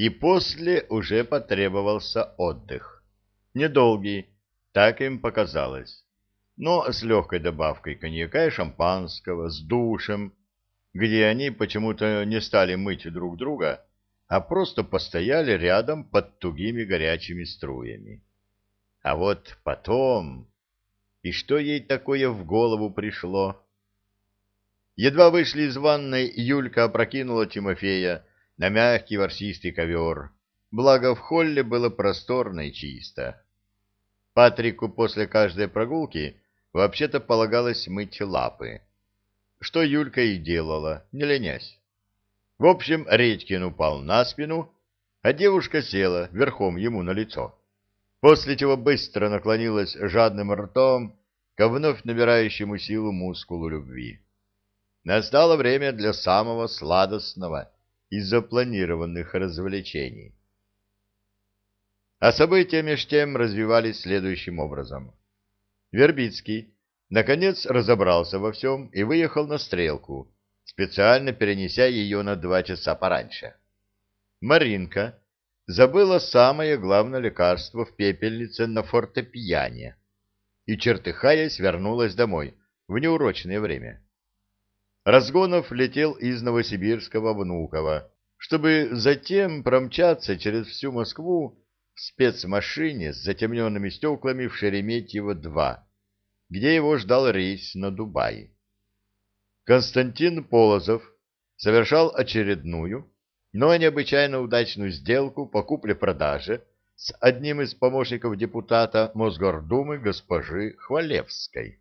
и после уже потребовался отдых. Недолгий, так им показалось, но с легкой добавкой коньяка и шампанского, с душем, где они почему-то не стали мыть друг друга, а просто постояли рядом под тугими горячими струями. А вот потом... И что ей такое в голову пришло? Едва вышли из ванной, Юлька опрокинула Тимофея на мягкий ворсистый ковер. Благо в холле было просторно и чисто. Патрику после каждой прогулки вообще-то полагалось мыть лапы. Что Юлька и делала, не ленясь. В общем, Редькин упал на спину, а девушка села верхом ему на лицо, после чего быстро наклонилась жадным ртом ко вновь набирающему силу мускулу любви. Настало время для самого сладостного из запланированных развлечений. А события меж тем развивались следующим образом. Вербицкий, наконец, разобрался во всем и выехал на стрелку, специально перенеся ее на два часа пораньше. Маринка забыла самое главное лекарство в пепельнице на фортепиане и, чертыхаясь, вернулась домой в неурочное время. Разгонов летел из Новосибирска в Внуково, чтобы затем промчаться через всю Москву в спецмашине с затемненными стеклами в Шереметьево-2, где его ждал рейс на Дубай. Константин Полозов совершал очередную, но необычайно удачную сделку по купле-продаже с одним из помощников депутата Мосгордумы госпожи Хвалевской.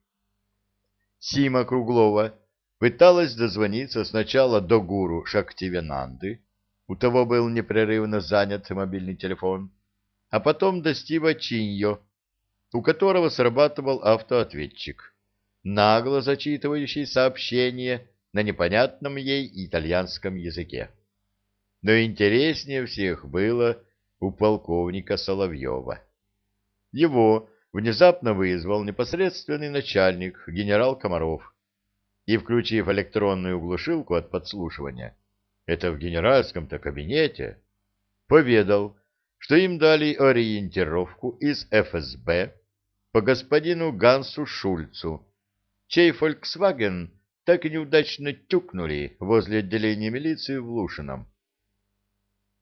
Сима Круглова пыталась дозвониться сначала до гуру Шактивенанды, у того был непрерывно занят мобильный телефон, а потом до Стива Чиньо, у которого срабатывал автоответчик, нагло зачитывающий сообщение на непонятном ей итальянском языке. Но интереснее всех было у полковника Соловьева. Его внезапно вызвал непосредственный начальник, генерал Комаров, и, включив электронную глушилку от подслушивания, это в генеральском-то кабинете, поведал, что им дали ориентировку из ФСБ по господину Гансу Шульцу, чей «Фольксваген» так неудачно тюкнули возле отделения милиции в Лушином.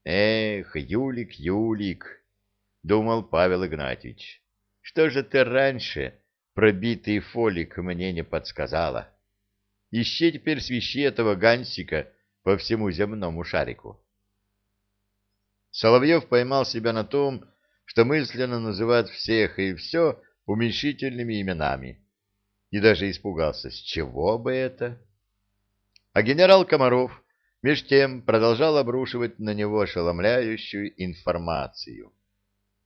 «Эх, Юлик, Юлик!» — думал Павел Игнатьевич. «Что же ты раньше, пробитый фолик, мне не подсказала?» Ищи теперь свищи этого гансика по всему земному шарику. Соловьев поймал себя на том, что мысленно называет всех и все уменьшительными именами, и даже испугался, с чего бы это. А генерал Комаров меж тем продолжал обрушивать на него ошеломляющую информацию.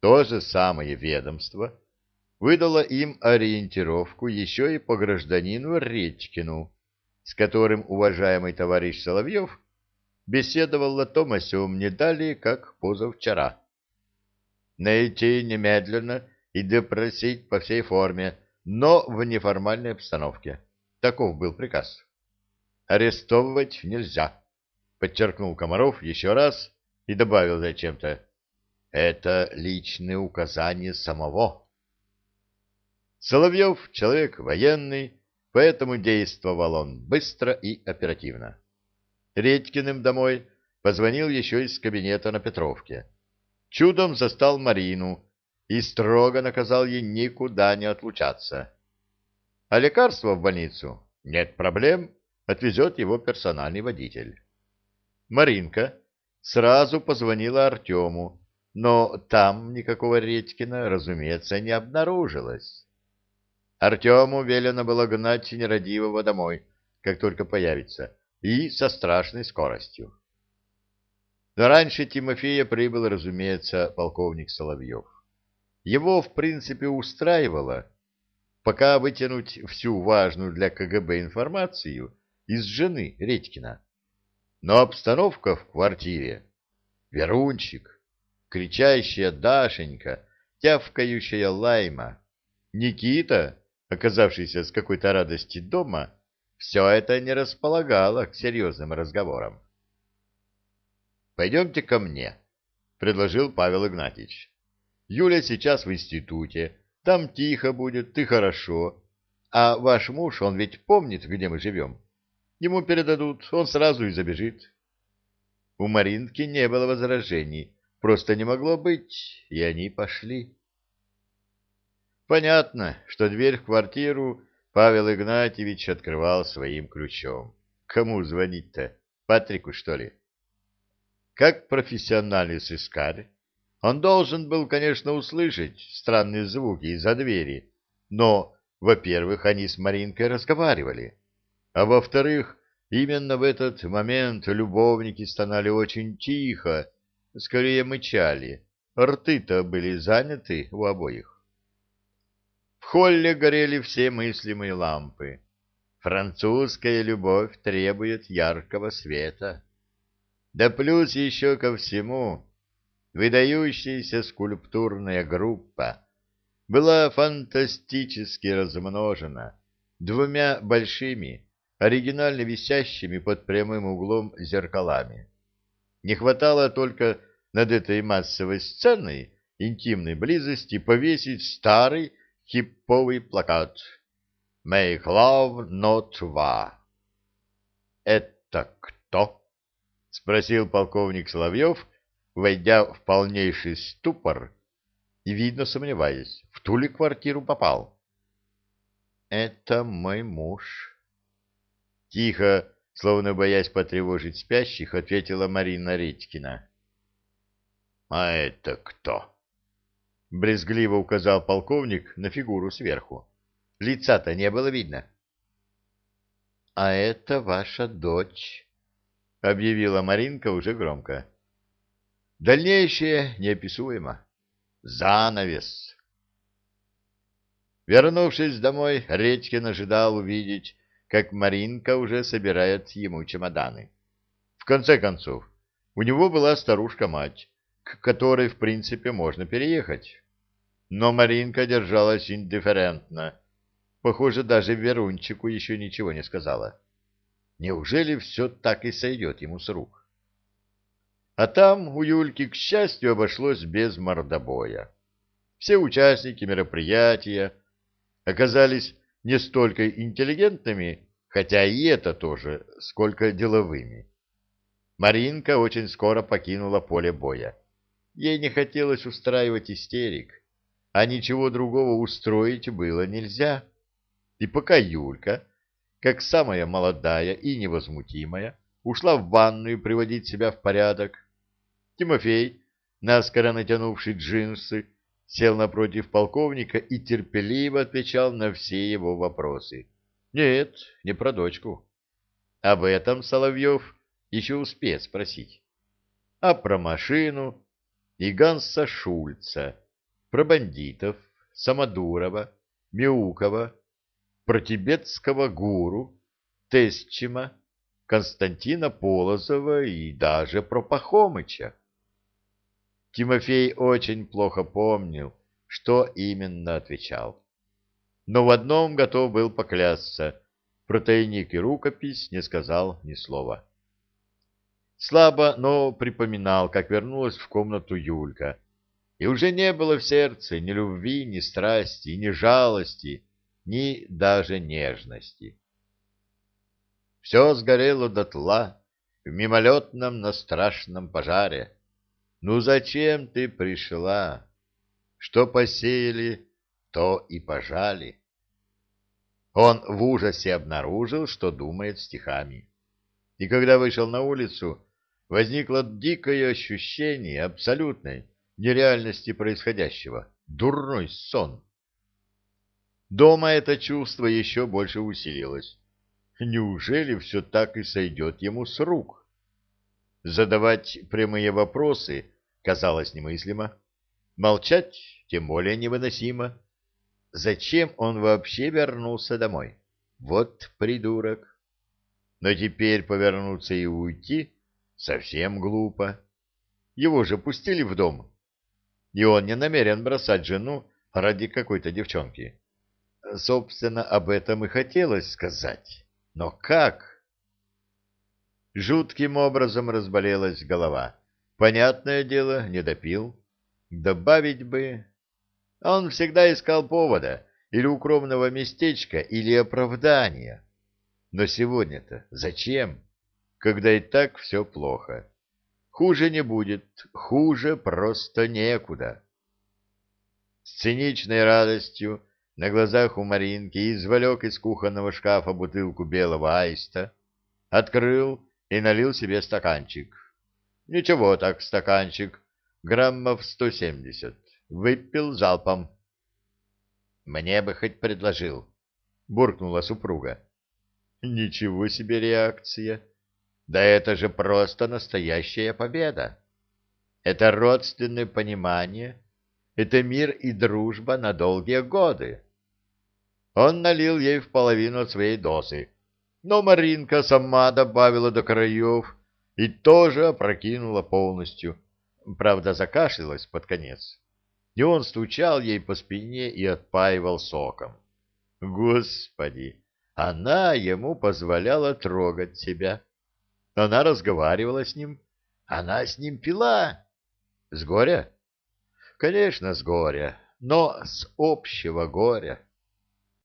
То же самое ведомство выдало им ориентировку еще и по гражданину Редькину, с которым уважаемый товарищ Соловьев беседовал о том о сём не далее, как позавчера. Найти немедленно и допросить по всей форме, но в неформальной обстановке. Таков был приказ. Арестовывать нельзя, подчеркнул Комаров еще раз и добавил зачем-то. Это личные указания самого. Соловьев — человек военный, поэтому действовал он быстро и оперативно. Редькиным домой позвонил еще из кабинета на Петровке. Чудом застал Марину и строго наказал ей никуда не отлучаться. А лекарство в больницу? Нет проблем, отвезет его персональный водитель. Маринка сразу позвонила Артему, но там никакого Редькина, разумеется, не обнаружилось. Артему велено было гнать нерадивого домой, как только появится, и со страшной скоростью. Но раньше Тимофея прибыл, разумеется, полковник Соловьев. Его, в принципе, устраивало, пока вытянуть всю важную для КГБ информацию из жены Редькина. Но обстановка в квартире, Верунчик, кричащая Дашенька, тявкающая Лайма, Никита оказавшийся с какой-то радости дома, все это не располагало к серьезным разговорам. «Пойдемте ко мне», предложил Павел Игнатьевич. Юля сейчас в институте, там тихо будет, ты хорошо. А ваш муж, он ведь помнит, где мы живем. Ему передадут, он сразу и забежит. У Маринки не было возражений, просто не могло быть, и они пошли. Понятно, что дверь в квартиру Павел Игнатьевич открывал своим ключом. Кому звонить-то? Патрику, что ли? Как профессиональный сыскарь, он должен был, конечно, услышать странные звуки из-за двери, но, во-первых, они с Маринкой разговаривали, а во-вторых, именно в этот момент любовники стонали очень тихо, скорее мычали, рты-то были заняты у обоих. В холле горели все мыслимые лампы. Французская любовь требует яркого света. Да плюс еще ко всему выдающаяся скульптурная группа была фантастически размножена двумя большими, оригинально висящими под прямым углом зеркалами. Не хватало только над этой массовой сценой интимной близости повесить старый хипповый плакат «Make love not war». «Это кто?» — спросил полковник Соловьев, войдя в полнейший ступор и, видно, сомневаясь, в ту ли квартиру попал. «Это мой муж». Тихо, словно боясь потревожить спящих, ответила Марина Редькина. «А это кто?» Брезгливо указал полковник на фигуру сверху. Лица-то не было видно. «А это ваша дочь», — объявила Маринка уже громко. Дальнейшее неописуемо. Занавес. Вернувшись домой, Редькин ожидал увидеть, как Маринка уже собирает ему чемоданы. В конце концов, у него была старушка-мать, к которой, в принципе, можно переехать. Но Маринка держалась индифферентно. Похоже, даже Верунчику еще ничего не сказала. Неужели все так и сойдет ему с рук? А там у Юльки, к счастью, обошлось без мордобоя. Все участники мероприятия оказались не столько интеллигентными, хотя и это тоже, сколько деловыми. Маринка очень скоро покинула поле боя. Ей не хотелось устраивать истерик, а ничего другого устроить было нельзя. И пока Юлька, как самая молодая и невозмутимая, ушла в ванную приводить себя в порядок. Тимофей, наскоро натянувший джинсы, сел напротив полковника и терпеливо отвечал на все его вопросы. Нет, не про дочку. Об этом Соловьев еще успеет спросить. А про машину и Ганса Шульца, про бандитов, Самодурова, Мяукова, про тибетского гуру, Тесчима, Константина Полозова и даже про Пахомыча. Тимофей очень плохо помнил, что именно отвечал. Но в одном готов был поклясться. Про тайник и рукопись не сказал ни слова. Слабо, но припоминал, как вернулась в комнату Юлька. И уже не было в сердце ни любви, ни страсти, ни жалости, ни даже нежности. Все сгорело дотла в мимолетном, но страшном пожаре. Ну зачем ты пришла? Что посеяли, то и пожали. Он в ужасе обнаружил, что думает стихами. И когда вышел на улицу, возникло дикое ощущение абсолютной нереальности происходящего. Дурной сон. Дома это чувство еще больше усилилось. Неужели все так и сойдет ему с рук? Задавать прямые вопросы казалось немыслимо. Молчать тем более невыносимо. Зачем он вообще вернулся домой? Вот придурок. Но теперь повернуться и уйти совсем глупо. Его же пустили в дом. И он не намерен бросать жену ради какой-то девчонки. Собственно, об этом и хотелось сказать. Но как? Жутким образом разболелась голова. Понятное дело, не допил. Добавить бы... Он всегда искал повода, или укромного местечка, или оправдания. Но сегодня-то зачем, когда и так все плохо? Хуже не будет, хуже просто некуда. С циничной радостью на глазах у Маринки извлек из кухонного шкафа бутылку белого аиста, открыл и налил себе стаканчик. Ничего так, стаканчик, граммов сто семьдесят. Выпил залпом. Мне бы хоть предложил, буркнула супруга. Ничего себе реакция. Да это же просто настоящая победа. Это родственное понимание, это мир и дружба на долгие годы. Он налил ей в половину своей дозы, но Маринка сама добавила до краев и тоже опрокинула полностью. Правда, закашлялась под конец. И он стучал ей по спине и отпаивал соком. Господи, она ему позволяла трогать себя. Она разговаривала с ним. Она с ним пила. С горя? Конечно, с горя, но с общего горя.